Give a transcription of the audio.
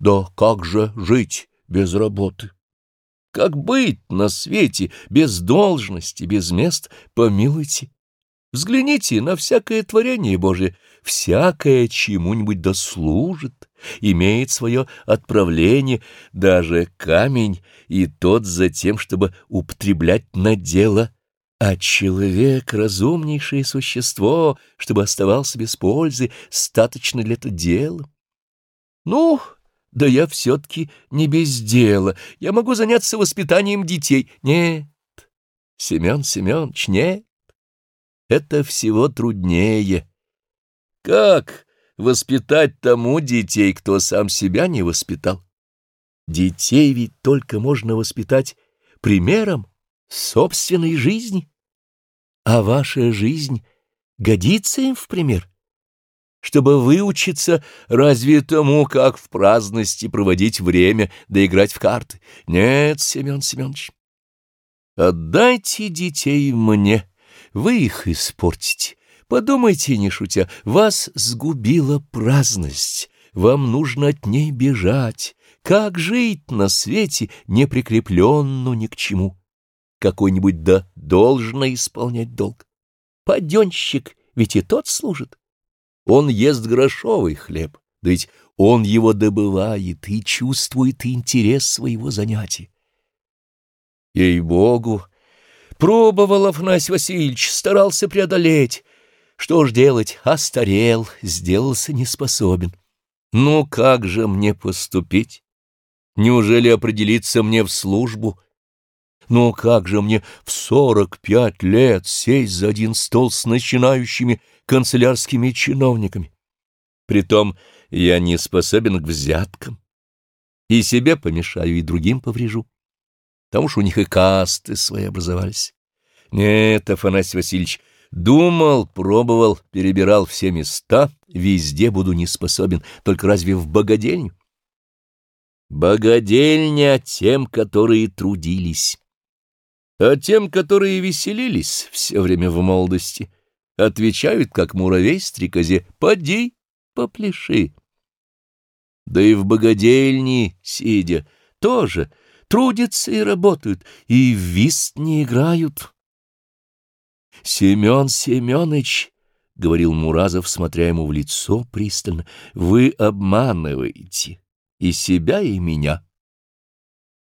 Да как же жить без работы? Как быть на свете без должности, без мест, помилуйте? Взгляните на всякое творение Божие, всякое чему-нибудь дослужит, имеет свое отправление, даже камень, и тот за тем, чтобы употреблять на дело, а человек — разумнейшее существо, чтобы оставался без пользы, статочно для этого дела. Ну, да я все-таки не без дела, я могу заняться воспитанием детей. Нет, Семен Семенович, нет, это всего труднее. Как воспитать тому детей, кто сам себя не воспитал? Детей ведь только можно воспитать примером собственной жизни. А ваша жизнь годится им в пример? Чтобы выучиться разве тому, как в праздности проводить время да играть в карты? Нет, Семен Семенович. Отдайте детей мне, вы их испортите. Подумайте, не шутя, вас сгубила праздность, вам нужно от ней бежать. Как жить на свете, не прикрепленно ни к чему? какой-нибудь да должно исполнять долг. Паденщик ведь и тот служит. Он ест грошовый хлеб, да ведь он его добывает и чувствует интерес своего занятия. Ей-богу, пробовал Афанасий Васильевич, старался преодолеть. Что ж делать, остарел, сделался неспособен. Ну как же мне поступить? Неужели определиться мне в службу — но как же мне в сорок пять лет сесть за один стол с начинающими канцелярскими чиновниками? Притом я не способен к взяткам. И себе помешаю, и другим поврежу. Потому что у них и касты свои образовались. Нет, Афанасий Васильевич, думал, пробовал, перебирал все места, везде буду не способен, только разве в богадельню? Богадельня тем, которые трудились. А тем, которые веселились все время в молодости, отвечают, как муравей стрекозе, «Поди, попляши». Да и в богадельне, сидя, тоже трудятся и работают, и в вист не играют. «Семен Семенович», — говорил Муразов, смотря ему в лицо пристально, — «вы обманываете и себя, и меня».